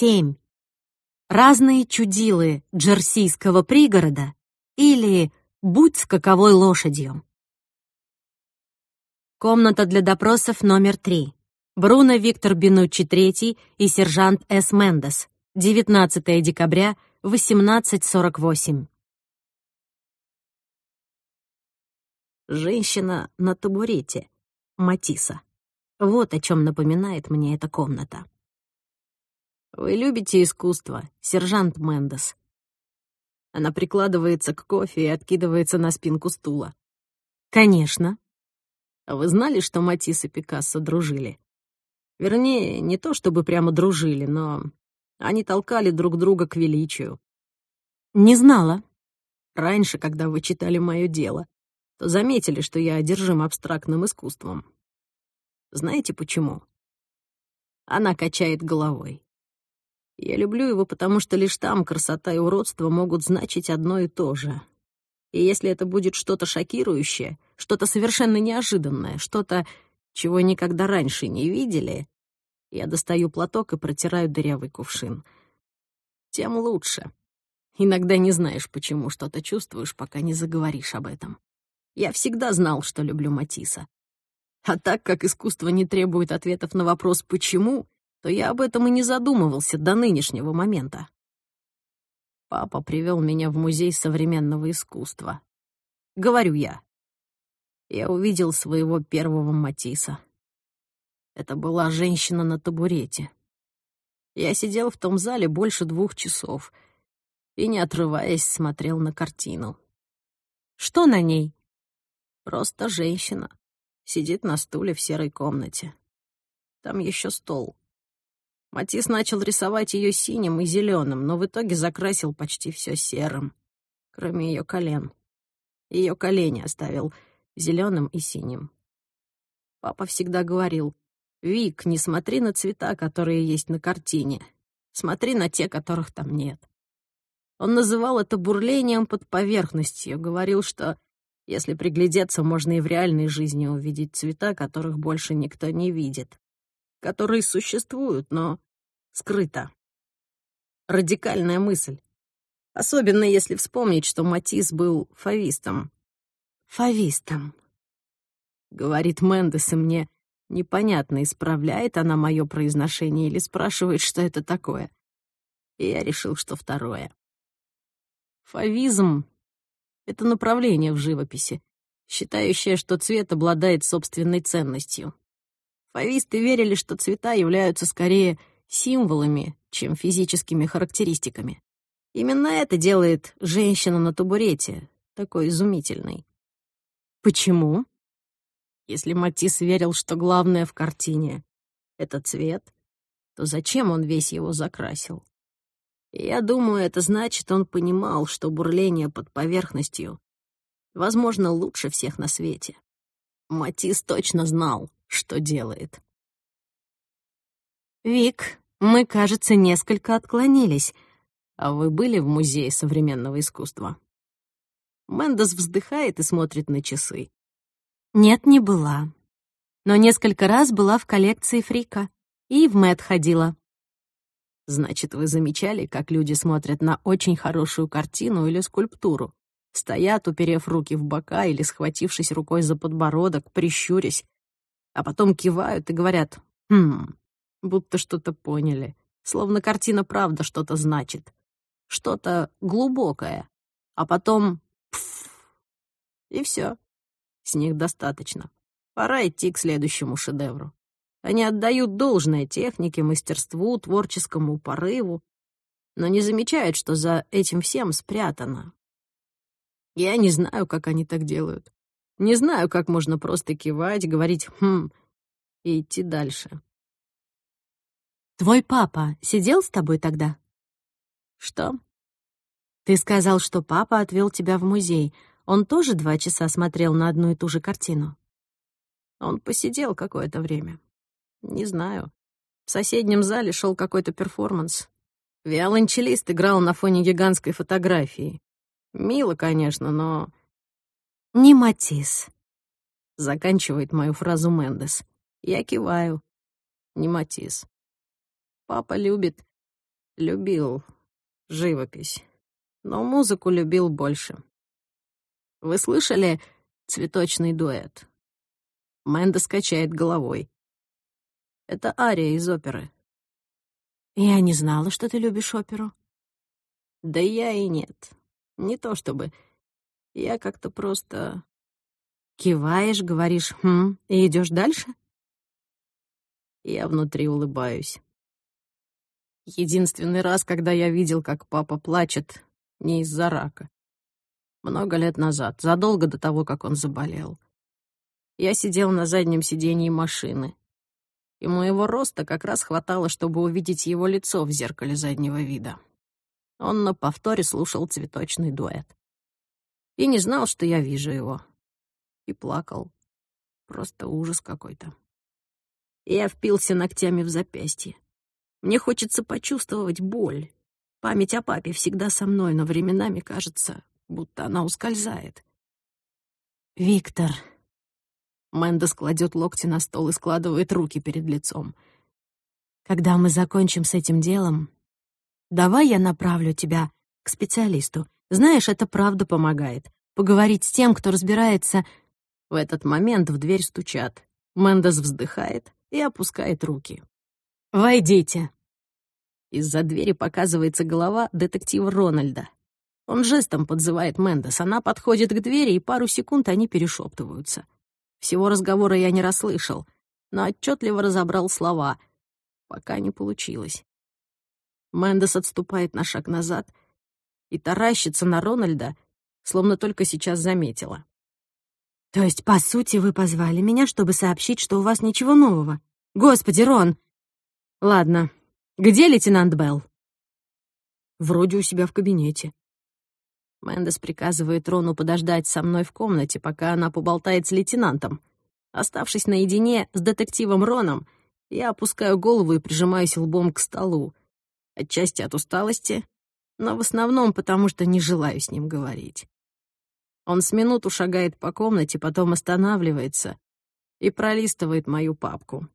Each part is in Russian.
семь. Разные чудилы джерсийского пригорода или «Будь скаковой лошадью». Комната для допросов номер три. Бруно Виктор Бенуччи III и сержант С. Мендес. 19 декабря, 18.48. Женщина на табурете. Матисса. Вот о чем напоминает мне эта комната. «Вы любите искусство, сержант Мендес?» Она прикладывается к кофе и откидывается на спинку стула. «Конечно». «А вы знали, что Матисс и Пикассо дружили?» Вернее, не то чтобы прямо дружили, но они толкали друг друга к величию. «Не знала». Раньше, когда вы читали мое дело, то заметили, что я одержим абстрактным искусством. Знаете почему? Она качает головой. Я люблю его, потому что лишь там красота и уродство могут значить одно и то же. И если это будет что-то шокирующее, что-то совершенно неожиданное, что-то, чего никогда раньше не видели, я достаю платок и протираю дырявый кувшин. Тем лучше. Иногда не знаешь, почему что-то чувствуешь, пока не заговоришь об этом. Я всегда знал, что люблю Матисса. А так как искусство не требует ответов на вопрос «почему», то я об этом и не задумывался до нынешнего момента. Папа привел меня в музей современного искусства. Говорю я. Я увидел своего первого Матисса. Это была женщина на табурете. Я сидел в том зале больше двух часов и, не отрываясь, смотрел на картину. Что на ней? Просто женщина. Сидит на стуле в серой комнате. Там еще стол. Матис начал рисовать ее синим и зеленым, но в итоге закрасил почти все серым, кроме ее колен. Ее колени оставил зеленым и синим. Папа всегда говорил, «Вик, не смотри на цвета, которые есть на картине. Смотри на те, которых там нет». Он называл это бурлением под поверхностью, говорил, что если приглядеться, можно и в реальной жизни увидеть цвета, которых больше никто не видит. Которые существуют, но скрыто. Радикальная мысль. Особенно если вспомнить, что Матис был фавистом. Фавистом. Говорит Мендес, и мне непонятно, исправляет она мое произношение или спрашивает, что это такое. И я решил, что второе. Фавизм это направление в живописи, считающее, что цвет обладает собственной ценностью. Фависты верили, что цвета являются скорее символами, чем физическими характеристиками. Именно это делает женщина на табурете такой изумительной. Почему? Если Матисс верил, что главное в картине — это цвет, то зачем он весь его закрасил? я думаю, это значит, он понимал, что бурление под поверхностью, возможно, лучше всех на свете. Матис точно знал, что делает. «Вик, мы, кажется, несколько отклонились. А вы были в Музее современного искусства?» Мендес вздыхает и смотрит на часы. «Нет, не была. Но несколько раз была в коллекции Фрика и в Мэт ходила. Значит, вы замечали, как люди смотрят на очень хорошую картину или скульптуру? Стоят, уперев руки в бока или схватившись рукой за подбородок, прищурясь, а потом кивают и говорят «Хм», будто что-то поняли, словно картина правда что-то значит, что-то глубокое, а потом «пф», и все. С них достаточно. Пора идти к следующему шедевру. Они отдают должное технике, мастерству, творческому порыву, но не замечают, что за этим всем спрятано. Я не знаю, как они так делают. Не знаю, как можно просто кивать, говорить «хм» и идти дальше. «Твой папа сидел с тобой тогда?» «Что?» «Ты сказал, что папа отвел тебя в музей. Он тоже два часа смотрел на одну и ту же картину?» Он посидел какое-то время. Не знаю. В соседнем зале шел какой-то перформанс. Виолончелист играл на фоне гигантской фотографии. Мило, конечно, но... «Не Матис», — заканчивает мою фразу Мендес. Я киваю. Не Матис. Папа любит Любил живопись, но музыку любил больше. Вы слышали цветочный дуэт? Мэнда скачает головой. Это ария из оперы. Я не знала, что ты любишь оперу. Да я и нет. Не то чтобы. Я как-то просто... Киваешь, говоришь «хм» и идешь дальше? Я внутри улыбаюсь. Единственный раз, когда я видел, как папа плачет, не из-за рака. Много лет назад, задолго до того, как он заболел. Я сидел на заднем сиденье машины, и моего роста как раз хватало, чтобы увидеть его лицо в зеркале заднего вида. Он на повторе слушал цветочный дуэт. И не знал, что я вижу его. И плакал. Просто ужас какой-то. Я впился ногтями в запястье. Мне хочется почувствовать боль. Память о папе всегда со мной, но временами кажется, будто она ускользает. «Виктор...» Мэндес кладет локти на стол и складывает руки перед лицом. «Когда мы закончим с этим делом, давай я направлю тебя к специалисту. Знаешь, это правда помогает. Поговорить с тем, кто разбирается...» В этот момент в дверь стучат. Мэндес вздыхает и опускает руки. «Войдите». Из-за двери показывается голова детектива Рональда. Он жестом подзывает Мэндес. Она подходит к двери, и пару секунд они перешептываются. Всего разговора я не расслышал, но отчетливо разобрал слова. Пока не получилось. Мэндес отступает на шаг назад и таращится на Рональда, словно только сейчас заметила. «То есть, по сути, вы позвали меня, чтобы сообщить, что у вас ничего нового? Господи, Рон, Ладно, где лейтенант Белл? Вроде у себя в кабинете. Мэндес приказывает Рону подождать со мной в комнате, пока она поболтает с лейтенантом. Оставшись наедине с детективом Роном, я опускаю голову и прижимаюсь лбом к столу. Отчасти от усталости, но в основном потому, что не желаю с ним говорить. Он с минуту шагает по комнате, потом останавливается и пролистывает мою папку.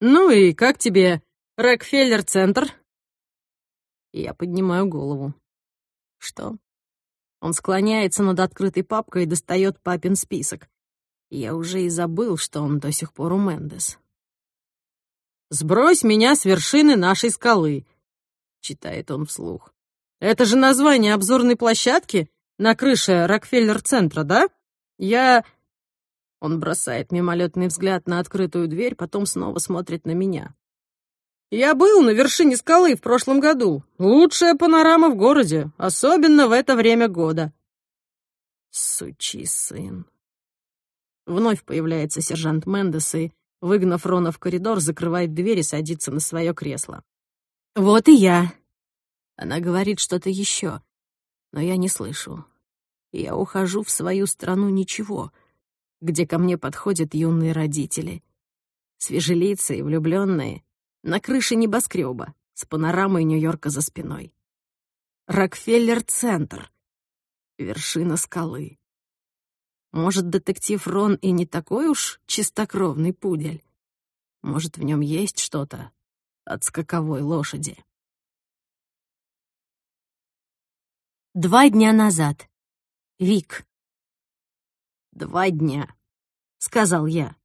«Ну и как тебе Рокфеллер-центр?» Я поднимаю голову. «Что?» Он склоняется над открытой папкой и достает папин список. Я уже и забыл, что он до сих пор у Мендес. «Сбрось меня с вершины нашей скалы», — читает он вслух. «Это же название обзорной площадки на крыше Рокфеллер-центра, да? Я он бросает мимолетный взгляд на открытую дверь, потом снова смотрит на меня. «Я был на вершине скалы в прошлом году. Лучшая панорама в городе, особенно в это время года». Сучий сын. Вновь появляется сержант Мендес и, выгнав Рона в коридор, закрывает дверь и садится на свое кресло. «Вот и я». Она говорит что-то еще, но я не слышу. Я ухожу в свою страну ничего — где ко мне подходят юные родители. Свежелицые, влюбленные, на крыше небоскреба, с панорамой Нью-Йорка за спиной. Рокфеллер-центр. Вершина скалы. Может, детектив Рон и не такой уж чистокровный пудель? Может, в нем есть что-то от скаковой лошади? Два дня назад. Вик. «Два дня», — сказал я.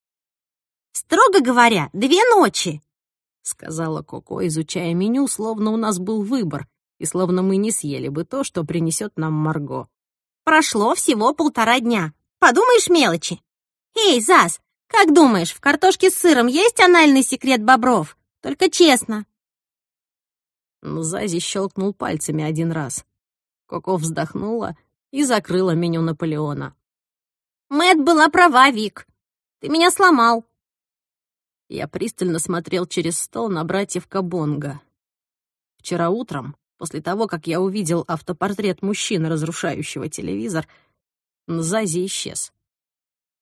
«Строго говоря, две ночи», — сказала Коко, изучая меню, словно у нас был выбор, и словно мы не съели бы то, что принесет нам Марго. «Прошло всего полтора дня. Подумаешь, мелочи. Эй, Зас, как думаешь, в картошке с сыром есть анальный секрет бобров? Только честно». Зази щелкнул пальцами один раз. Коко вздохнула и закрыла меню Наполеона. Мэт была права, Вик. Ты меня сломал. Я пристально смотрел через стол на братьев Кабонга. Вчера утром, после того, как я увидел автопортрет мужчины, разрушающего телевизор, Нзази исчез.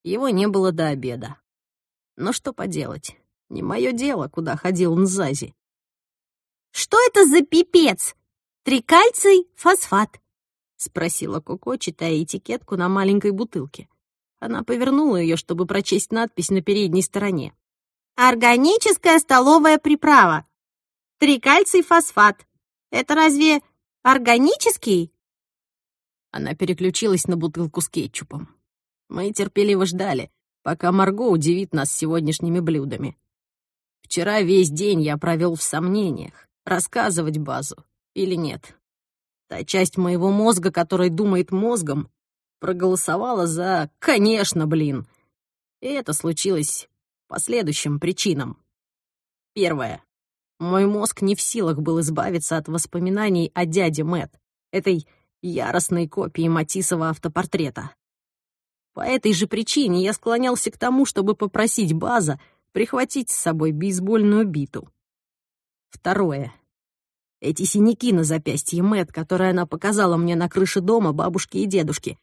Его не было до обеда. Но что поделать? Не мое дело, куда ходил Нзази. «Что это за пипец? Трикальций фосфат?» — спросила Коко, читая этикетку на маленькой бутылке. Она повернула ее, чтобы прочесть надпись на передней стороне. «Органическая столовая приправа». Трикальций фосфат. Это разве органический?» Она переключилась на бутылку с кетчупом. Мы терпеливо ждали, пока Марго удивит нас сегодняшними блюдами. Вчера весь день я провел в сомнениях, рассказывать базу или нет. Та часть моего мозга, которая думает мозгом, проголосовала за «конечно, блин». И это случилось по следующим причинам. Первое. Мой мозг не в силах был избавиться от воспоминаний о дяде Мэт, этой яростной копии Матисова автопортрета. По этой же причине я склонялся к тому, чтобы попросить База прихватить с собой бейсбольную биту. Второе. Эти синяки на запястье Мэт, которые она показала мне на крыше дома бабушки и дедушки.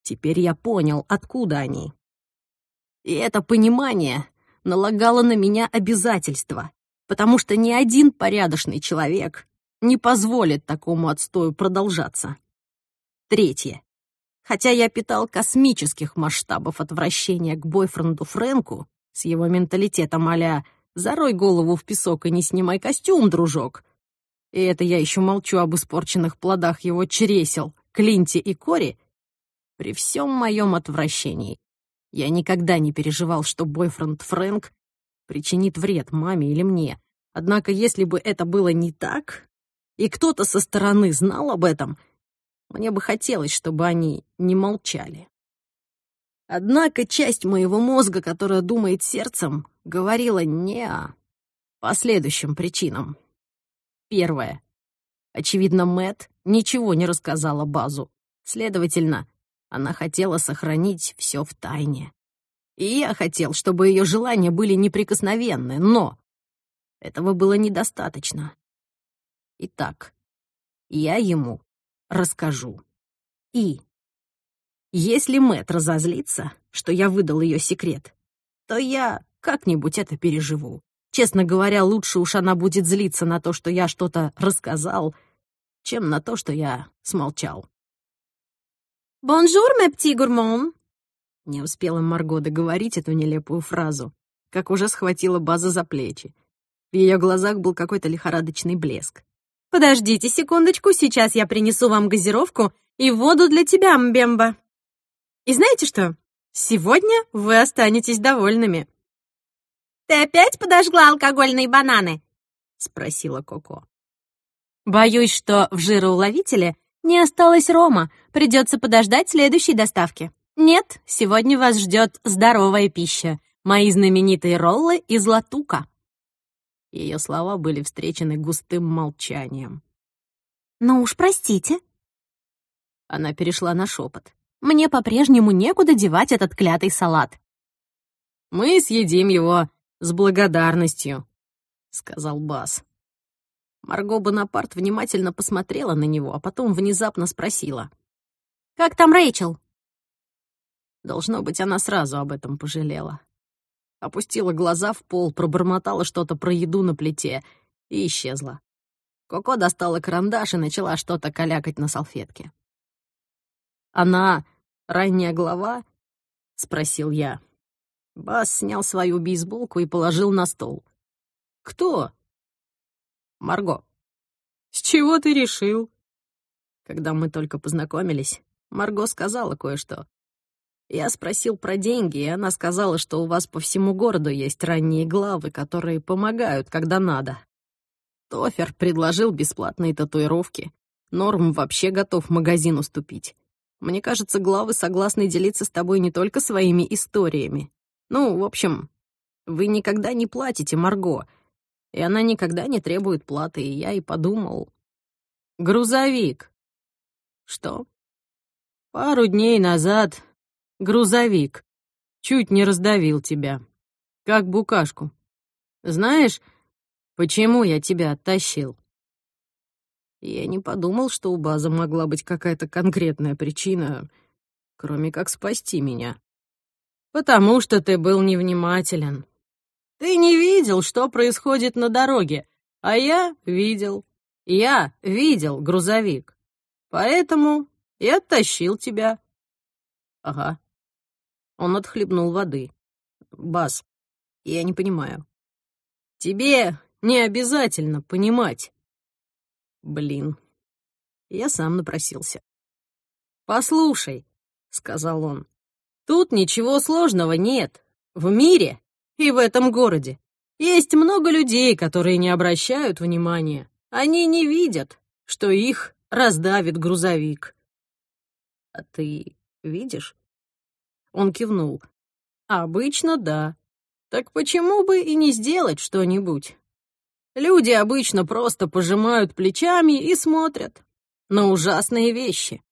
Теперь я понял, откуда они. И это понимание налагало на меня обязательства, потому что ни один порядочный человек не позволит такому отстою продолжаться. Третье. Хотя я питал космических масштабов отвращения к бойфренду Фрэнку с его менталитетом а «зарой голову в песок и не снимай костюм, дружок», и это я еще молчу об испорченных плодах его чресел, Клинте и Кори, при всем моем отвращении я никогда не переживал, что бойфренд Фрэнк причинит вред маме или мне. Однако, если бы это было не так, и кто-то со стороны знал об этом, мне бы хотелось, чтобы они не молчали. Однако часть моего мозга, которая думает сердцем, говорила не по следующим причинам. Первое. Очевидно, Мэт ничего не рассказала Базу. Следовательно, она хотела сохранить все в тайне. И я хотел, чтобы ее желания были неприкосновенны, но этого было недостаточно. Итак, я ему расскажу. И если Мэт разозлится, что я выдал ее секрет, то я как-нибудь это переживу. Честно говоря, лучше уж она будет злиться на то, что я что-то рассказал, чем на то, что я смолчал. «Bonjour, mes petits gourmands!» Не успела Марго договорить эту нелепую фразу, как уже схватила База за плечи. В ее глазах был какой-то лихорадочный блеск. «Подождите секундочку, сейчас я принесу вам газировку и воду для тебя, Мбемба. И знаете что? Сегодня вы останетесь довольными». «Ты опять подожгла алкогольные бананы?» — спросила Коко. «Боюсь, что в жироуловителе не осталось рома, придется подождать следующей доставки. Нет, сегодня вас ждет здоровая пища. Мои знаменитые роллы из латука. Ее слова были встречены густым молчанием. «Ну уж простите». Она перешла на шепот. «Мне по-прежнему некуда девать этот клятый салат». «Мы съедим его с благодарностью», — сказал Бас. Марго Бонапарт внимательно посмотрела на него, а потом внезапно спросила. «Как там Рэйчел?» Должно быть, она сразу об этом пожалела. Опустила глаза в пол, пробормотала что-то про еду на плите и исчезла. Коко достала карандаш и начала что-то калякать на салфетке. «Она ранняя глава?» — спросил я. Бас снял свою бейсболку и положил на стол. «Кто?» Марго. «С чего ты решил?» Когда мы только познакомились, Марго сказала кое-что. Я спросил про деньги, и она сказала, что у вас по всему городу есть ранние главы, которые помогают, когда надо. Тофер предложил бесплатные татуировки. Норм вообще готов магазин уступить. Мне кажется, главы согласны делиться с тобой не только своими историями. Ну, в общем, вы никогда не платите Марго, и она никогда не требует платы, и я и подумал... Грузовик. Что? Пару дней назад грузовик чуть не раздавил тебя, как букашку. Знаешь, почему я тебя оттащил? Я не подумал, что у База могла быть какая-то конкретная причина, кроме как спасти меня. Потому что ты был невнимателен. Ты не видел, что происходит на дороге, а я видел. Я видел грузовик. Поэтому я оттащил тебя. Ага. Он отхлебнул воды. Бас, я не понимаю. Тебе Не обязательно понимать. Блин, я сам напросился. «Послушай», — сказал он, — «тут ничего сложного нет. В мире и в этом городе есть много людей, которые не обращают внимания. Они не видят, что их раздавит грузовик. А ты видишь? Он кивнул. Обычно да. Так почему бы и не сделать что-нибудь? Люди обычно просто пожимают плечами и смотрят на ужасные вещи.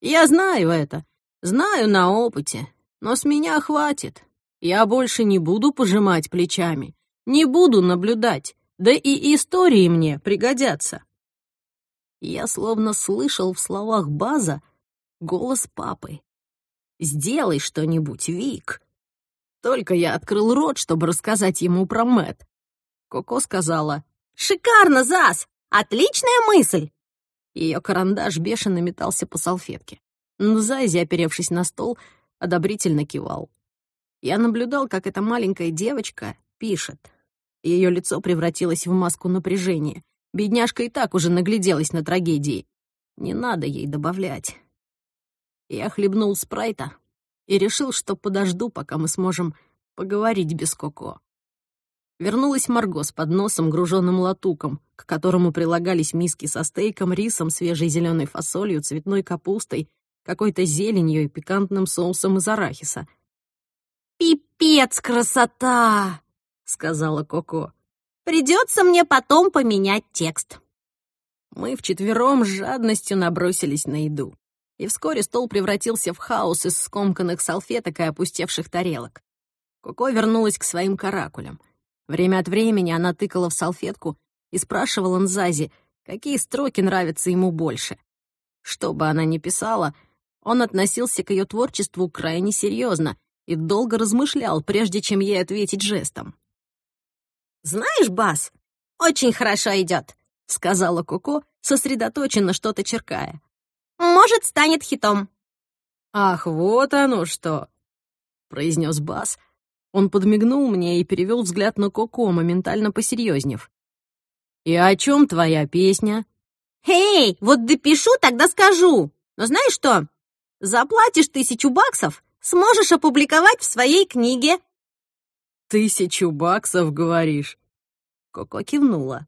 Я знаю это, знаю на опыте, но с меня хватит. Я больше не буду пожимать плечами, не буду наблюдать, да и истории мне пригодятся. Я словно слышал в словах База голос папы. «Сделай что-нибудь, Вик!» Только я открыл рот, чтобы рассказать ему про Мэт. Коко сказала «Шикарно, Зас! Отличная мысль!» Ее карандаш бешено метался по салфетке. Но Зайзи, оперевшись на стол, одобрительно кивал. Я наблюдал, как эта маленькая девочка пишет. Ее лицо превратилось в маску напряжения. Бедняжка и так уже нагляделась на трагедии. Не надо ей добавлять. Я хлебнул спрайта и решил, что подожду, пока мы сможем поговорить без Коко. Вернулась Марго с подносом, груженным латуком, к которому прилагались миски со стейком, рисом, свежей зеленой фасолью, цветной капустой, какой-то зеленью и пикантным соусом из арахиса. «Пипец красота!» — сказала Коко. Придется мне потом поменять текст». Мы вчетвером с жадностью набросились на еду. И вскоре стол превратился в хаос из скомканных салфеток и опустевших тарелок. Коко вернулась к своим каракулям. Время от времени она тыкала в салфетку и спрашивала Нзази, какие строки нравятся ему больше. Что бы она ни писала, он относился к ее творчеству крайне серьезно и долго размышлял, прежде чем ей ответить жестом. «Знаешь, Бас, очень хорошо идет», — сказала Коко, сосредоточенно что-то черкая. «Может, станет хитом». «Ах, вот оно что!» — произнес Бас. Он подмигнул мне и перевел взгляд на Коко, моментально посерьезнев. «И о чем твоя песня?» «Эй, вот допишу, тогда скажу. Но знаешь что? Заплатишь тысячу баксов, сможешь опубликовать в своей книге». «Тысячу баксов, говоришь?» Коко кивнула.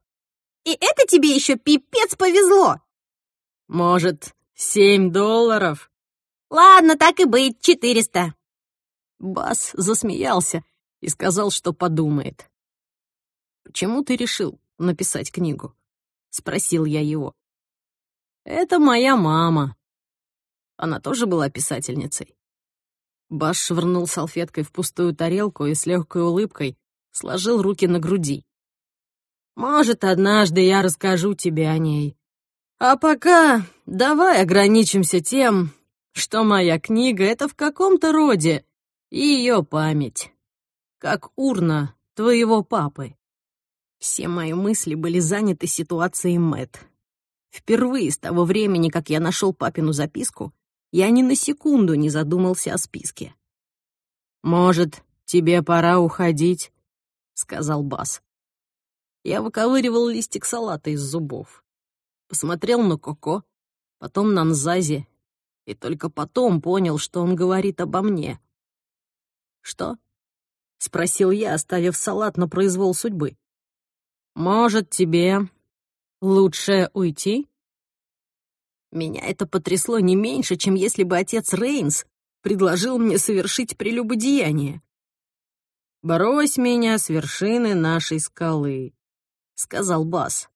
«И это тебе еще пипец повезло!» «Может, семь долларов?» «Ладно, так и быть, четыреста». Бас засмеялся и сказал, что подумает. «Почему ты решил написать книгу?» — спросил я его. «Это моя мама». Она тоже была писательницей. Баш швырнул салфеткой в пустую тарелку и с легкой улыбкой сложил руки на груди. «Может, однажды я расскажу тебе о ней. А пока давай ограничимся тем, что моя книга — это в каком-то роде ее память, как урна твоего папы». Все мои мысли были заняты ситуацией Мэт. Впервые с того времени, как я нашел папину записку, я ни на секунду не задумался о списке. «Может, тебе пора уходить?» — сказал Бас. Я выковыривал листик салата из зубов. Посмотрел на Коко, потом на Нзази, и только потом понял, что он говорит обо мне. «Что?» — спросил я, оставив салат на произвол судьбы. «Может, тебе лучше уйти?» Меня это потрясло не меньше, чем если бы отец Рейнс предложил мне совершить прелюбодеяние. «Брось меня с вершины нашей скалы», — сказал Бас.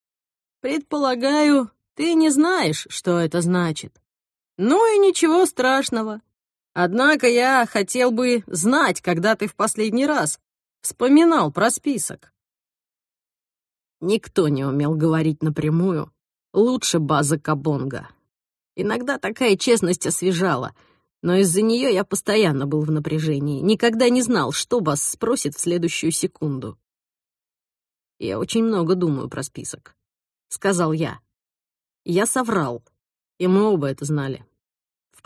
«Предполагаю, ты не знаешь, что это значит. Ну и ничего страшного. Однако я хотел бы знать, когда ты в последний раз вспоминал про список». Никто не умел говорить напрямую. Лучше База Кабонга. Иногда такая честность освежала, но из-за нее я постоянно был в напряжении, никогда не знал, что Бас спросит в следующую секунду. «Я очень много думаю про список», — сказал я. Я соврал, и мы оба это знали.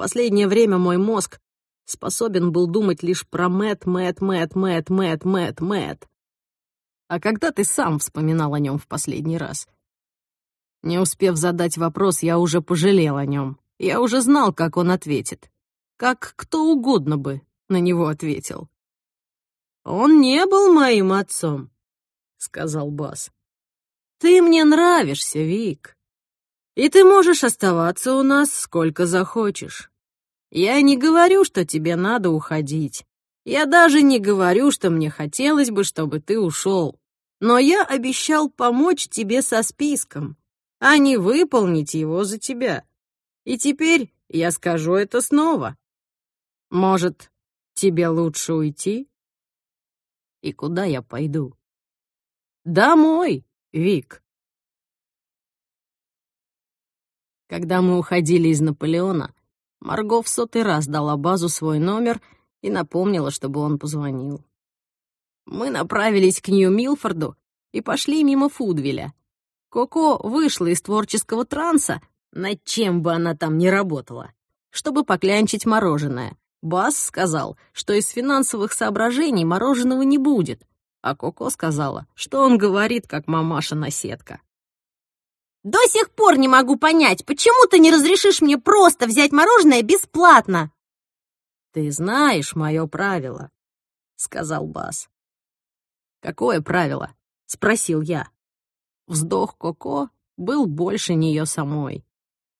Последнее время мой мозг способен был думать лишь про Мэт, Мэт, Мэт, Мэт, Мэт, Мэт, Мэт. А когда ты сам вспоминал о нем в последний раз? Не успев задать вопрос, я уже пожалел о нем. Я уже знал, как он ответит. Как кто угодно бы на него ответил. «Он не был моим отцом», — сказал Бас. «Ты мне нравишься, Вик, и ты можешь оставаться у нас сколько захочешь. Я не говорю, что тебе надо уходить. Я даже не говорю, что мне хотелось бы, чтобы ты ушел. Но я обещал помочь тебе со списком, а не выполнить его за тебя. И теперь я скажу это снова. Может, тебе лучше уйти? И куда я пойду? Домой, Вик. Когда мы уходили из Наполеона, Марго в сотый раз дала базу свой номер и напомнила, чтобы он позвонил. Мы направились к Нью-Милфорду и пошли мимо Фудвеля. Коко вышла из творческого транса, над чем бы она там ни работала, чтобы поклянчить мороженое. Бас сказал, что из финансовых соображений мороженого не будет, а Коко сказала, что он говорит, как мамаша-наседка. «До сих пор не могу понять, почему ты не разрешишь мне просто взять мороженое бесплатно?» «Ты знаешь мое правило», — сказал Бас. «Какое правило?» — спросил я. Вздох Коко был больше нее самой.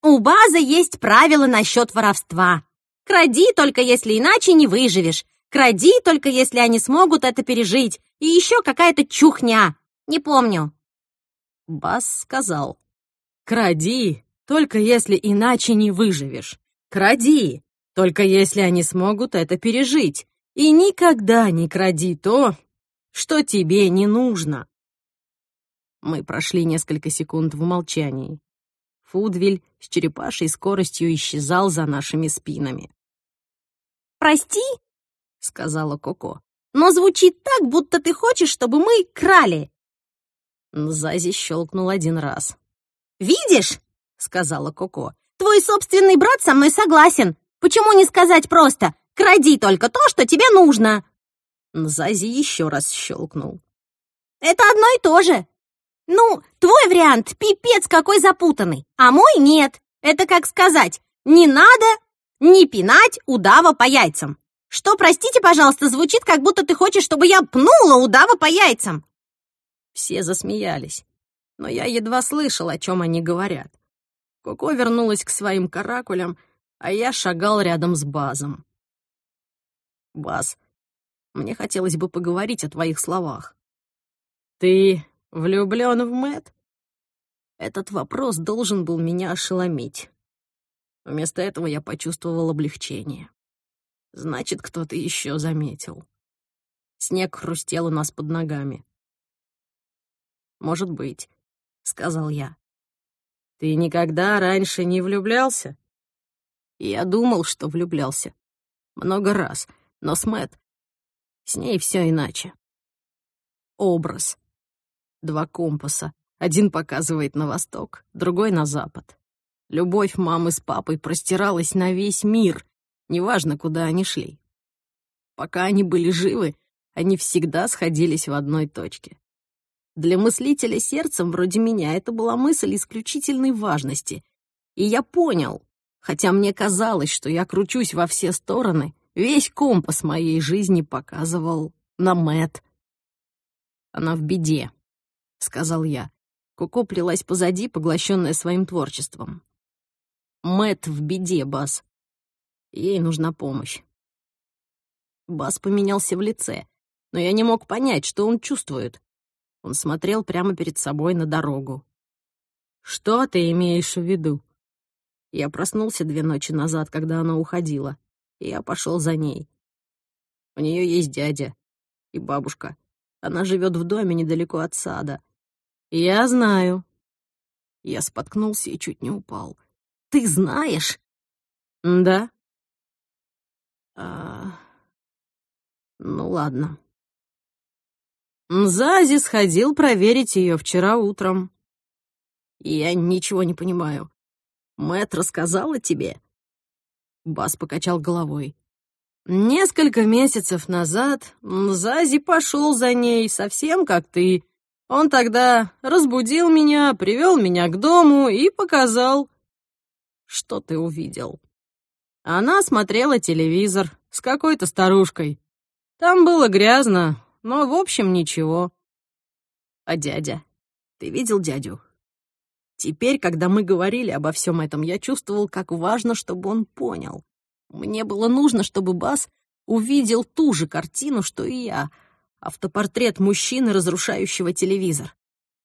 «У База есть правило насчет воровства. Кради, только если иначе не выживешь. Кради, только если они смогут это пережить. И еще какая-то чухня. Не помню». Бас сказал. «Кради, только если иначе не выживешь. Кради, только если они смогут это пережить. И никогда не кради то, что тебе не нужно». Мы прошли несколько секунд в молчании. Фудвиль с черепашей скоростью исчезал за нашими спинами. «Прости», — сказала Коко, «но звучит так, будто ты хочешь, чтобы мы крали». Зази щелкнул один раз. «Видишь?» — сказала Коко. «Твой собственный брат со мной согласен. Почему не сказать просто «кради только то, что тебе нужно»?» Зази еще раз щелкнул. «Это одно и то же. Ну, твой вариант пипец какой запутанный, а мой нет. Это как сказать «не надо не пинать удава по яйцам». Что, простите, пожалуйста, звучит, как будто ты хочешь, чтобы я пнула удава по яйцам. Все засмеялись, но я едва слышал, о чем они говорят. Коко вернулась к своим каракулям, а я шагал рядом с Базом. «Баз, мне хотелось бы поговорить о твоих словах. Ты Влюблён в Мэт? Этот вопрос должен был меня ошеломить. Вместо этого я почувствовал облегчение. Значит, кто-то еще заметил. Снег хрустел у нас под ногами. «Может быть», — сказал я. «Ты никогда раньше не влюблялся?» Я думал, что влюблялся. Много раз. Но с Мэт, с ней все иначе. Образ, Два компаса. Один показывает на восток, другой — на запад. Любовь мамы с папой простиралась на весь мир, неважно, куда они шли. Пока они были живы, они всегда сходились в одной точке. Для мыслителя сердцем вроде меня это была мысль исключительной важности. И я понял, хотя мне казалось, что я кручусь во все стороны, весь компас моей жизни показывал на Мэт. Она в беде. — сказал я. Коко плелась позади, поглощенная своим творчеством. Мэт в беде, Бас. Ей нужна помощь. Бас поменялся в лице, но я не мог понять, что он чувствует. Он смотрел прямо перед собой на дорогу. «Что ты имеешь в виду?» Я проснулся две ночи назад, когда она уходила, и я пошел за ней. У нее есть дядя и бабушка. Она живет в доме недалеко от сада. «Я знаю». Я споткнулся и чуть не упал. «Ты знаешь?» «Да». А... Ну ладно. Зази сходил проверить ее вчера утром. Я ничего не понимаю. Мэт рассказала тебе? Бас покачал головой. Несколько месяцев назад Зази пошел за ней, совсем как ты. Он тогда разбудил меня, привел меня к дому и показал, что ты увидел. Она смотрела телевизор с какой-то старушкой. Там было грязно, но в общем ничего. А дядя? Ты видел дядю? Теперь, когда мы говорили обо всем этом, я чувствовал, как важно, чтобы он понял. Мне было нужно, чтобы Бас увидел ту же картину, что и я — автопортрет мужчины, разрушающего телевизор.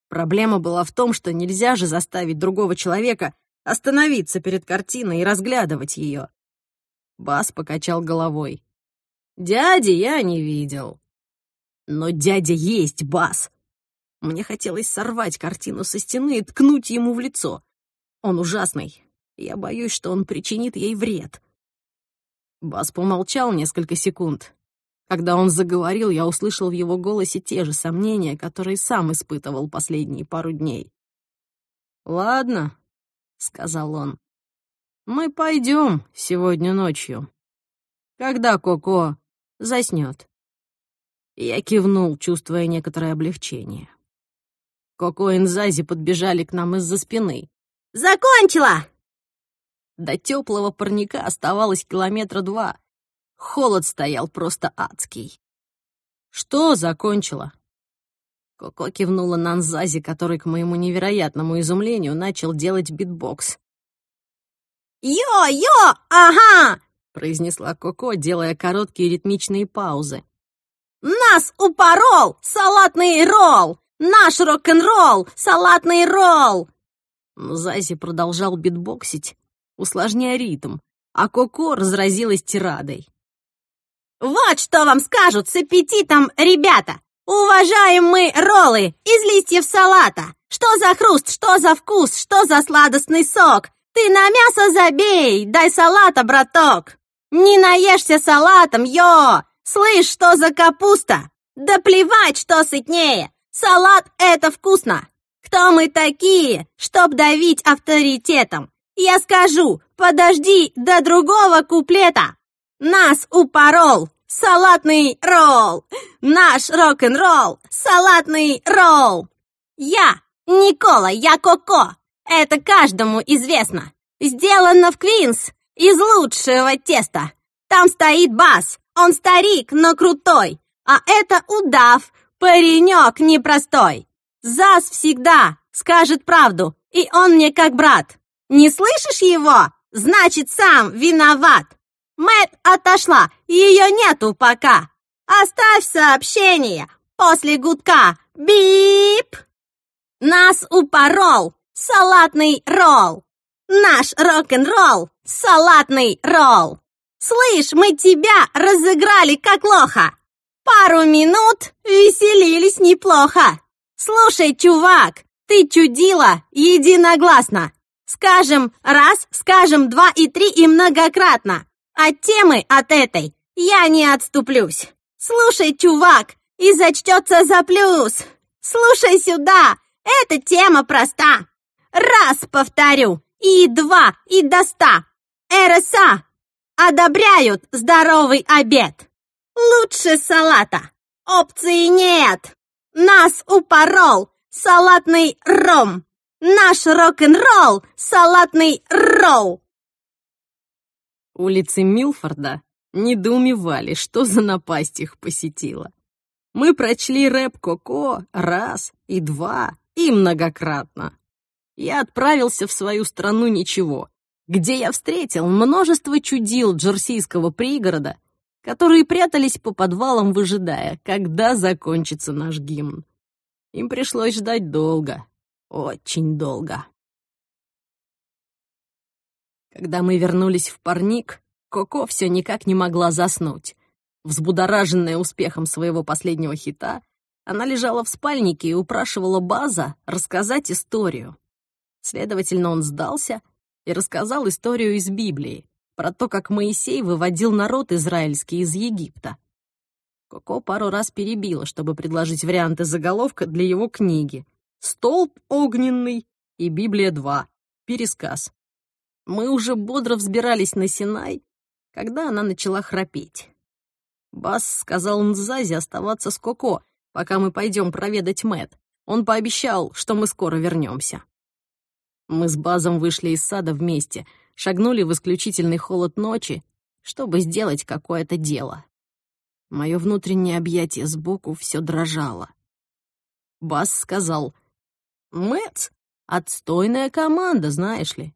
Проблема была в том, что нельзя же заставить другого человека остановиться перед картиной и разглядывать ее. Бас покачал головой. «Дяди я не видел». «Но дядя есть Бас!» Мне хотелось сорвать картину со стены и ткнуть ему в лицо. Он ужасный. Я боюсь, что он причинит ей вред. Бас помолчал несколько секунд, когда он заговорил, я услышал в его голосе те же сомнения, которые сам испытывал последние пару дней. «Ладно», — сказал он, — «мы пойдем сегодня ночью, когда Коко заснет». Я кивнул, чувствуя некоторое облегчение. Коко и Нзази подбежали к нам из-за спины. «Закончила!» До теплого парника оставалось километра два, Холод стоял просто адский. «Что закончила?» Коко кивнула на Нанзази, который, к моему невероятному изумлению, начал делать битбокс. «Йо-йо! Ага!» — произнесла Коко, делая короткие ритмичные паузы. «Нас упорол салатный ролл! Наш рок-н-ролл салатный ролл!» Зази продолжал битбоксить, усложняя ритм, а Коко разразилась тирадой. Вот что вам скажут с аппетитом ребята! Уважаем мы роллы из листьев салата! Что за хруст, что за вкус, что за сладостный сок! Ты на мясо забей, дай салата, браток! Не наешься салатом, йо! Слышь, что за капуста? Да плевать, что сытнее! Салат — это вкусно! Кто мы такие, чтоб давить авторитетом? Я скажу, подожди до другого куплета! Нас упорол салатный ролл! Наш рок-н-ролл салатный ролл! Я Никола, я Коко! Это каждому известно! Сделано в Квинс из лучшего теста! Там стоит бас, он старик, но крутой! А это удав, паренек непростой! Зас всегда скажет правду, и он мне как брат! Не слышишь его? Значит, сам виноват! Мэт отошла, ее нету пока. Оставь сообщение после гудка. Бип! Нас упорол салатный ролл. Наш рок-н-ролл салатный ролл. Слышь, мы тебя разыграли как лоха. Пару минут веселились неплохо. Слушай, чувак, ты чудила единогласно. Скажем раз, скажем два и три и многократно. От темы от этой я не отступлюсь. Слушай, чувак, и зачтется за плюс. Слушай сюда, эта тема проста. Раз повторю, и два, и до ста. РСА одобряют здоровый обед. Лучше салата. Опции нет. Нас упорол салатный ром. Наш рок-н-ролл салатный роу. Улицы Милфорда недоумевали, что за напасть их посетила. Мы прочли рэп Коко раз и два и многократно. Я отправился в свою страну ничего, где я встретил множество чудил джерсийского пригорода, которые прятались по подвалам, выжидая, когда закончится наш гимн. Им пришлось ждать долго, очень долго. Когда мы вернулись в парник, Коко все никак не могла заснуть. Взбудораженная успехом своего последнего хита, она лежала в спальнике и упрашивала База рассказать историю. Следовательно, он сдался и рассказал историю из Библии про то, как Моисей выводил народ израильский из Египта. Коко пару раз перебила, чтобы предложить варианты заголовка для его книги. «Столб огненный» и «Библия 2. Пересказ». Мы уже бодро взбирались на Синай, когда она начала храпеть. Бас сказал Нзазе оставаться с Коко, пока мы пойдем проведать Мэт. Он пообещал, что мы скоро вернемся. Мы с Базом вышли из сада вместе, шагнули в исключительный холод ночи, чтобы сделать какое-то дело. Мое внутреннее объятие сбоку все дрожало. Бас сказал, «Мэтт, отстойная команда, знаешь ли».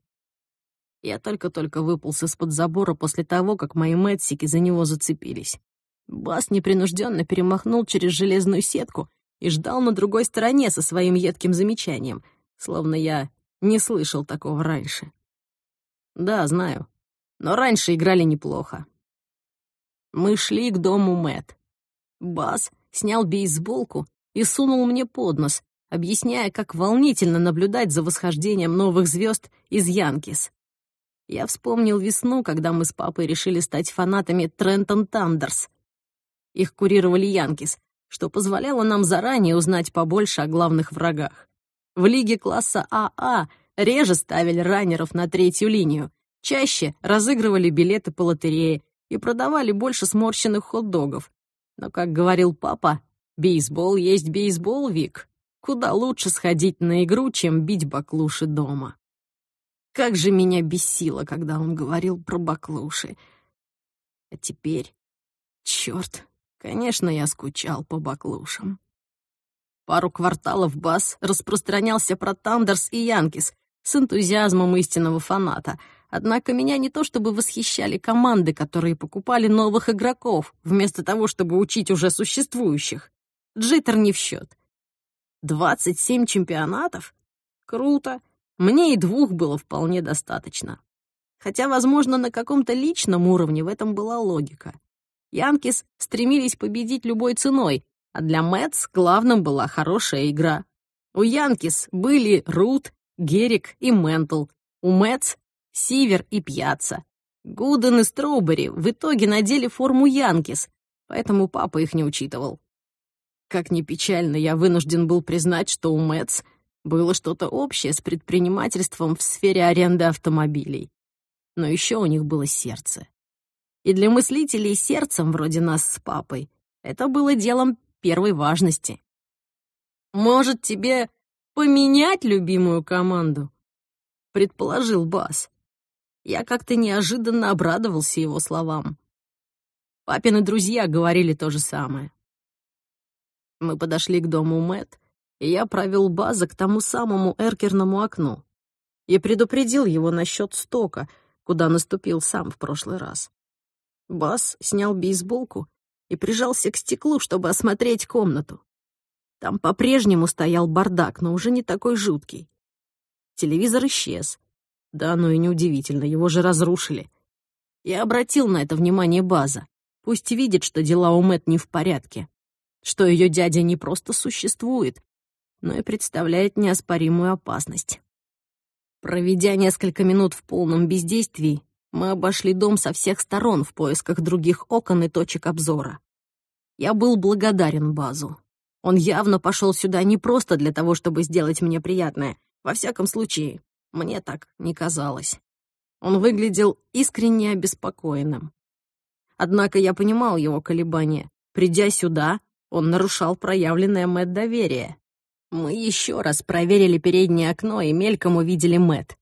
Я только-только выполз из-под забора после того, как мои мэтсики за него зацепились. Бас непринужденно перемахнул через железную сетку и ждал на другой стороне со своим едким замечанием, словно я не слышал такого раньше. Да, знаю, но раньше играли неплохо. Мы шли к дому Мэт. Бас снял бейсболку и сунул мне под нос, объясняя, как волнительно наблюдать за восхождением новых звезд из Янкис. Я вспомнил весну, когда мы с папой решили стать фанатами Трентон Тандерс. Их курировали Янкис, что позволяло нам заранее узнать побольше о главных врагах. В лиге класса АА а реже ставили раннеров на третью линию, чаще разыгрывали билеты по лотерее и продавали больше сморщенных хот-догов. Но, как говорил папа, бейсбол есть бейсбол, Вик. Куда лучше сходить на игру, чем бить баклуши дома. Как же меня бесило, когда он говорил про баклуши. А теперь, черт, конечно, я скучал по баклушам. Пару кварталов Бас распространялся про Тандерс и Янкис с энтузиазмом истинного фаната — Однако меня не то чтобы восхищали команды, которые покупали новых игроков, вместо того, чтобы учить уже существующих. Джиттер не в счет. 27 чемпионатов? Круто. Мне и двух было вполне достаточно. Хотя, возможно, на каком-то личном уровне в этом была логика. Янкис стремились победить любой ценой, а для Мэтс главным была хорошая игра. У Янкис были Рут, Герик и Ментл. У Мэтс Сивер и Пьяца. Гуден и Строубери в итоге надели форму Янкис, поэтому папа их не учитывал. Как ни печально, я вынужден был признать, что у Мэтс было что-то общее с предпринимательством в сфере аренды автомобилей. Но еще у них было сердце. И для мыслителей сердцем, вроде нас с папой, это было делом первой важности. «Может, тебе поменять любимую команду?» — предположил Бас. Я как-то неожиданно обрадовался его словам. Папины друзья говорили то же самое. Мы подошли к дому Мэт, и я провел База к тому самому эркерному окну и предупредил его насчет стока, куда наступил сам в прошлый раз. Баз снял бейсболку и прижался к стеклу, чтобы осмотреть комнату. Там по-прежнему стоял бардак, но уже не такой жуткий. Телевизор исчез. Да оно и неудивительно, его же разрушили. Я обратил на это внимание База. Пусть видит, что дела у Мэт не в порядке. Что ее дядя не просто существует, но и представляет неоспоримую опасность. Проведя несколько минут в полном бездействии, мы обошли дом со всех сторон в поисках других окон и точек обзора. Я был благодарен Базу. Он явно пошел сюда не просто для того, чтобы сделать мне приятное. Во всяком случае, мне так не казалось. Он выглядел искренне обеспокоенным. Однако я понимал его колебания. Придя сюда, он нарушал проявленное Мэтт доверие. Мы еще раз проверили переднее окно и мельком увидели Мэтт.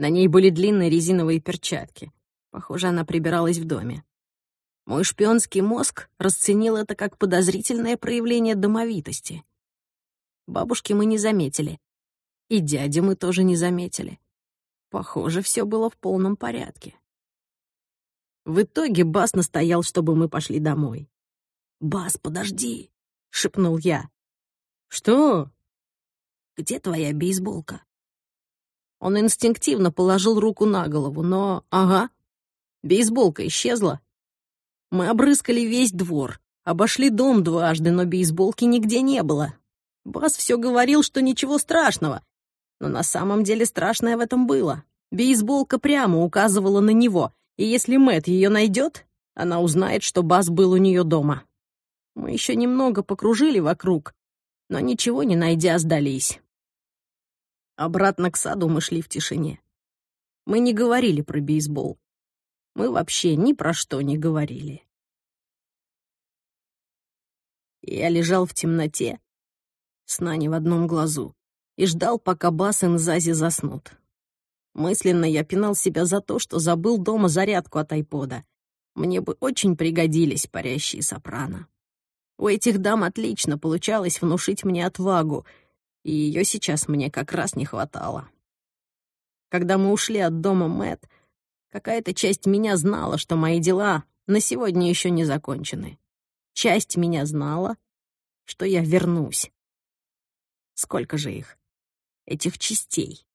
На ней были длинные резиновые перчатки. Похоже, она прибиралась в доме. Мой шпионский мозг расценил это как подозрительное проявление домовитости. Бабушки мы не заметили, и дяди мы тоже не заметили. Похоже, все было в полном порядке. В итоге Бас настоял, чтобы мы пошли домой. «Бас, подожди!» — шепнул я. «Что?» «Где твоя бейсболка?» Он инстинктивно положил руку на голову, но... Ага, бейсболка исчезла. Мы обрыскали весь двор, обошли дом дважды, но бейсболки нигде не было. Бас все говорил, что ничего страшного, но на самом деле страшное в этом было. Бейсболка прямо указывала на него, и если Мэт ее найдет, она узнает, что Бас был у нее дома. Мы еще немного покружили вокруг, но ничего не найдя, сдались. Обратно к саду мы шли в тишине. Мы не говорили про бейсбол. мы вообще ни про что не говорили. Я лежал в темноте, сна не в одном глазу, и ждал, пока Бас и Нзази заснут. Мысленно я пинал себя за то, что забыл дома зарядку от айпода. Мне бы очень пригодились парящие сопрано. У этих дам отлично получалось внушить мне отвагу, и ее сейчас мне как раз не хватало. Когда мы ушли от дома Мэт, какая-то часть меня знала, что мои дела на сегодня еще не закончены. Часть меня знала, что я вернусь. Сколько же их? Этих частей.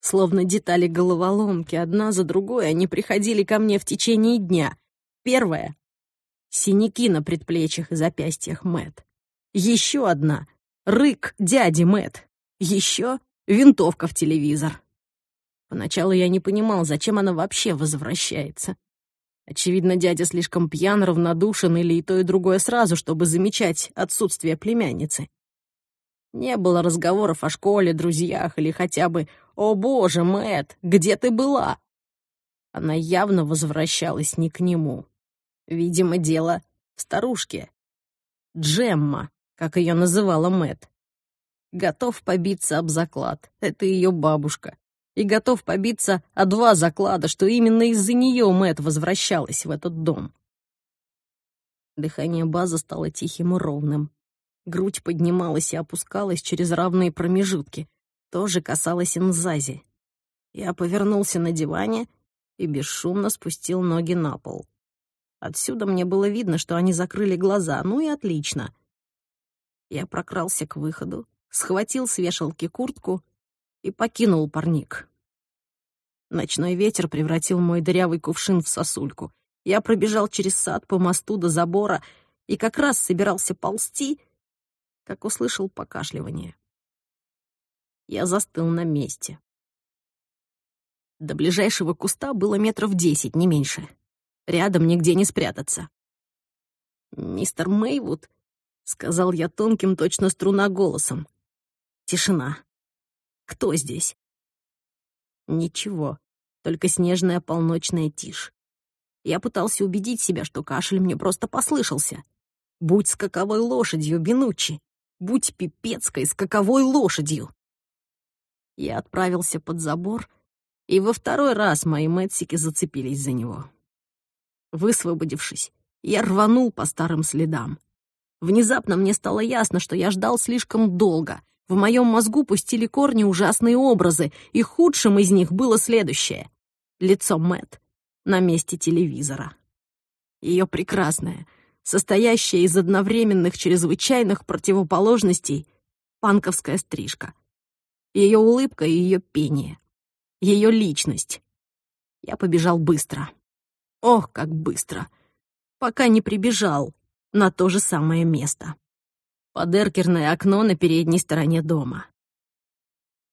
Словно детали головоломки, одна за другой, они приходили ко мне в течение дня. Первая — синяки на предплечьях и запястьях Мэт. Еще одна — рык дяди Мэт. Еще винтовка в телевизор. Поначалу я не понимал, зачем она вообще возвращается. Очевидно, дядя слишком пьян, равнодушен или и то, и другое сразу, чтобы замечать отсутствие племянницы. Не было разговоров о школе, друзьях или хотя бы «О боже, Мэт, где ты была?» Она явно возвращалась не к нему. Видимо, дело в старушке. Джемма, как ее называла Мэт. Готов побиться об заклад. Это ее бабушка. И готов побиться о два заклада, что именно из-за нее Мэт возвращалась в этот дом. Дыхание База стало тихим и ровным. Грудь поднималась и опускалась через равные промежутки. Тоже касалась инзази. Я повернулся на диване и бесшумно спустил ноги на пол. Отсюда мне было видно, что они закрыли глаза. Ну и отлично. Я прокрался к выходу, схватил с вешалки куртку и покинул парник. Ночной ветер превратил мой дырявый кувшин в сосульку. Я пробежал через сад по мосту до забора и как раз собирался ползти — как услышал покашливание. Я застыл на месте. До ближайшего куста было метров десять, не меньше. Рядом нигде не спрятаться. «Мистер Мэйвуд», — сказал я тонким, точно струна голосом. Тишина. «Кто здесь?» Ничего, только снежная полночная тишь. Я пытался убедить себя, что кашель мне просто послышался. Будь скаковой лошадью, Бенуччи будь пипецкой скаковой лошадью. Я отправился под забор, и во второй раз мои мэтсики зацепились за него. Высвободившись, я рванул по старым следам. Внезапно мне стало ясно, что я ждал слишком долго. В моем мозгу пустили корни ужасные образы, и худшим из них было следующее. Лицо Мэт на месте телевизора. Ее прекрасное, состоящая из одновременных чрезвычайных противоположностей панковская стрижка. Ее улыбка и ее пение. Ее личность. Я побежал быстро. Ох, как быстро. Пока не прибежал на то же самое место. Под эркерное окно на передней стороне дома.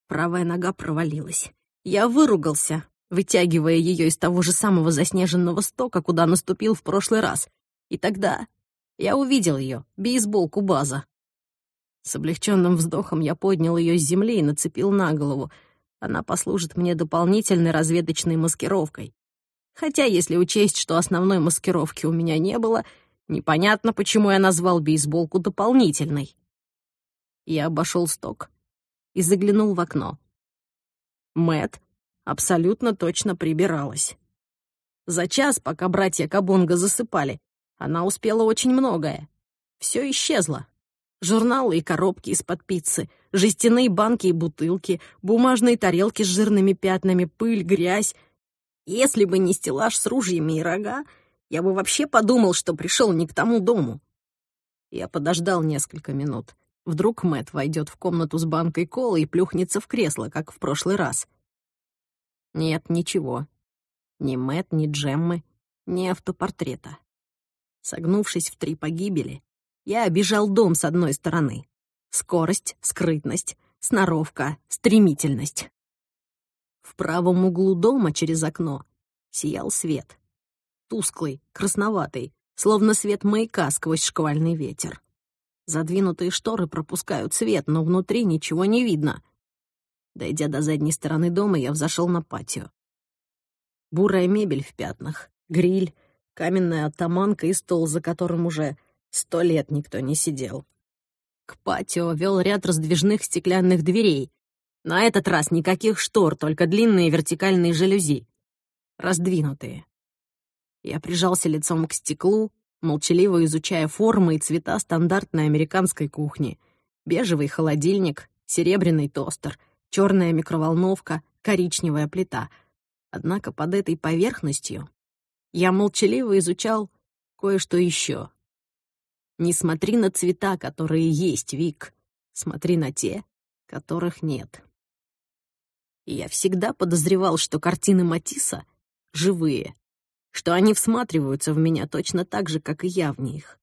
Правая нога провалилась. Я выругался, вытягивая ее из того же самого заснеженного стока, куда наступил в прошлый раз, и тогда я увидел ее, бейсболку база. С облегченным вздохом я поднял ее с земли и нацепил на голову. Она послужит мне дополнительной разведочной маскировкой. Хотя, если учесть, что основной маскировки у меня не было, непонятно, почему я назвал бейсболку дополнительной. Я обошел сток и заглянул в окно. Мэт абсолютно точно прибиралась. За час, пока братья Кабонга засыпали, она успела очень многое. Все исчезло. Журналы и коробки из-под пиццы, жестяные банки и бутылки, бумажные тарелки с жирными пятнами, пыль, грязь. Если бы не стеллаж с ружьями и рога, я бы вообще подумал, что пришел не к тому дому. Я подождал несколько минут. Вдруг Мэт войдет в комнату с банкой колы и плюхнется в кресло, как в прошлый раз. Нет, ничего. Ни Мэт, ни Джеммы, ни автопортрета. Согнувшись в три погибели, я обижал дом с одной стороны. Скорость, скрытность, сноровка, стремительность. В правом углу дома через окно сиял свет. Тусклый, красноватый, словно свет маяка сквозь шквальный ветер. Задвинутые шторы пропускают свет, но внутри ничего не видно. Дойдя до задней стороны дома, я взошел на патио. Бурая мебель в пятнах, гриль, каменная атаманка и стол, за которым уже сто лет никто не сидел. К патио вел ряд раздвижных стеклянных дверей. На этот раз никаких штор, только длинные вертикальные жалюзи. Раздвинутые. Я прижался лицом к стеклу, молчаливо изучая формы и цвета стандартной американской кухни. Бежевый холодильник, серебряный тостер, черная микроволновка, коричневая плита. Однако под этой поверхностью я молчаливо изучал кое-что еще. Не смотри на цвета, которые есть, Вик. Смотри на те, которых нет. Я всегда подозревал, что картины Матисса живые, что они всматриваются в меня точно так же, как и я в них.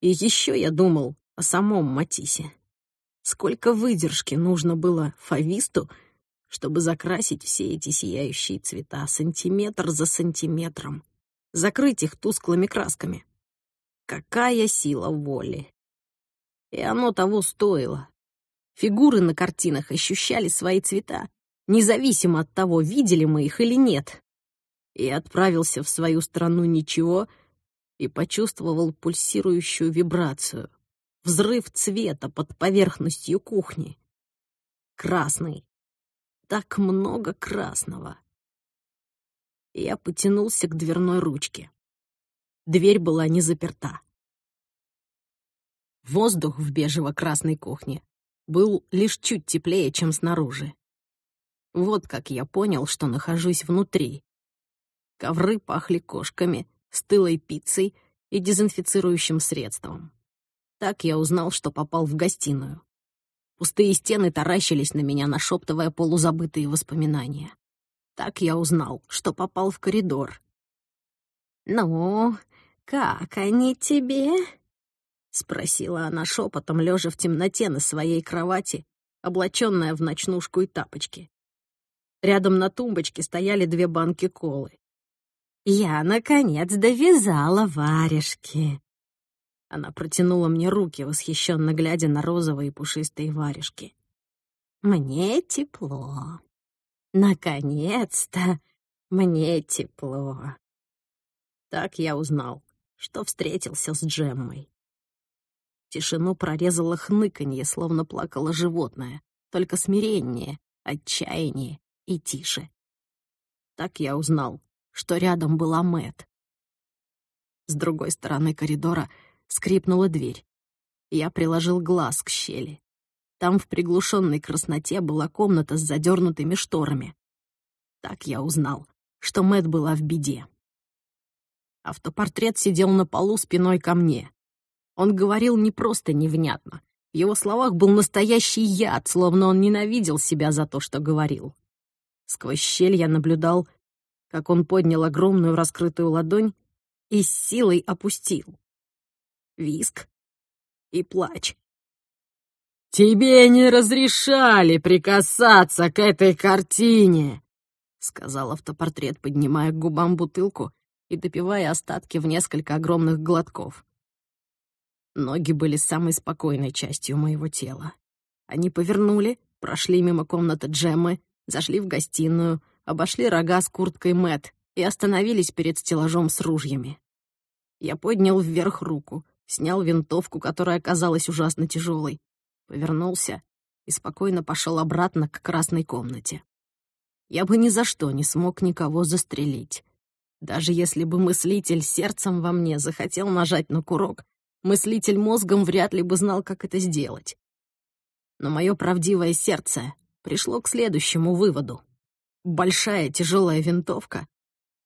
И еще я думал о самом Матиссе. Сколько выдержки нужно было фависту, чтобы закрасить все эти сияющие цвета сантиметр за сантиметром, закрыть их тусклыми красками. Какая сила воли! И оно того стоило. Фигуры на картинах ощущали свои цвета, независимо от того, видели мы их или нет. И отправился в свою страну ничего и почувствовал пульсирующую вибрацию, взрыв цвета под поверхностью кухни. Красный. Так много красного. Я потянулся к дверной ручке. Дверь была не заперта. Воздух в бежево-красной кухне был лишь чуть теплее, чем снаружи. Вот как я понял, что нахожусь внутри. Ковры пахли кошками, стылой пиццей и дезинфицирующим средством. Так я узнал, что попал в гостиную. Пустые стены таращились на меня, нашептывая полузабытые воспоминания. Так я узнал, что попал в коридор. «Ну, как они тебе?» — спросила она шепотом, лежа в темноте на своей кровати, облаченная в ночнушку и тапочки. Рядом на тумбочке стояли две банки колы. «Я, наконец, довязала варежки!» Она протянула мне руки, восхищенно глядя на розовые пушистые варежки. «Мне тепло. Наконец-то мне тепло!» Так я узнал, что встретился с Джеммой. Тишину прорезало хныканье, словно плакало животное, только смирение, отчаяние и тише. Так я узнал, что рядом была Мэт. С другой стороны коридора скрипнула дверь. Я приложил глаз к щели. Там в приглушенной красноте была комната с задернутыми шторами. Так я узнал, что Мэт была в беде. Автопортрет сидел на полу спиной ко мне. Он говорил не просто невнятно. В его словах был настоящий яд, словно он ненавидел себя за то, что говорил. Сквозь щель я наблюдал, как он поднял огромную раскрытую ладонь и с силой опустил. Виск и плач. «Тебе не разрешали прикасаться к этой картине!» — сказал автопортрет, поднимая к губам бутылку и допивая остатки в несколько огромных глотков. Ноги были самой спокойной частью моего тела. Они повернули, прошли мимо комнаты Джеммы, зашли в гостиную, обошли рога с курткой Мэт и остановились перед стеллажом с ружьями. Я поднял вверх руку, снял винтовку, которая оказалась ужасно тяжелой, повернулся и спокойно пошел обратно к красной комнате. Я бы ни за что не смог никого застрелить. Даже если бы мыслитель сердцем во мне захотел нажать на курок, мыслитель мозгом вряд ли бы знал, как это сделать. Но мое правдивое сердце пришло к следующему выводу. Большая тяжелая винтовка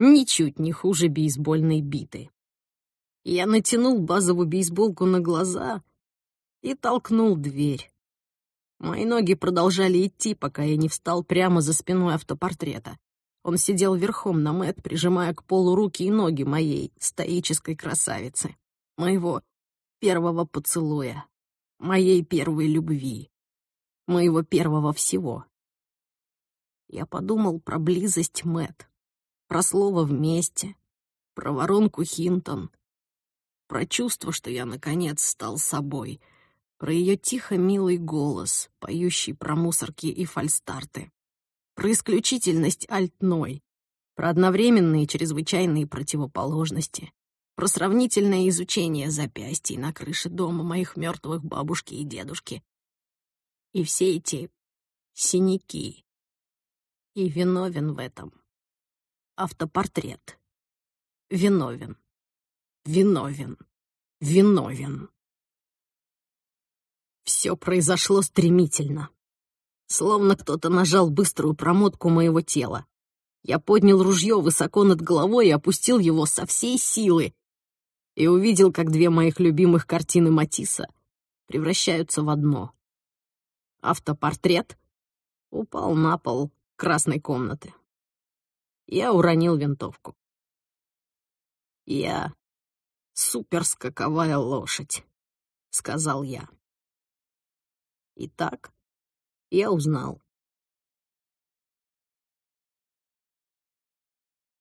ничуть не хуже бейсбольной биты. Я натянул базовую бейсболку на глаза и толкнул дверь. Мои ноги продолжали идти, пока я не встал прямо за спиной автопортрета. Он сидел верхом на Мэт, прижимая к полу руки и ноги моей стоической красавицы, моего первого поцелуя, моей первой любви, моего первого всего. Я подумал про близость Мэт, про слово «вместе», про воронку Хинтон, про чувство, что я, наконец, стал собой, про ее тихо милый голос, поющий про мусорки и фальстарты про исключительность альтной, про одновременные чрезвычайные противоположности, про сравнительное изучение запястий на крыше дома моих мертвых бабушки и дедушки. И все эти синяки. И виновен в этом. Автопортрет. Виновен. Виновен. Виновен. Все произошло стремительно. Словно кто-то нажал быструю промотку моего тела. Я поднял ружье высоко над головой и опустил его со всей силы, и увидел, как две моих любимых картины Матисса превращаются в одно. Автопортрет упал на пол красной комнаты. Я уронил винтовку. «Я суперскаковая лошадь», — сказал я. Итак, я узнал,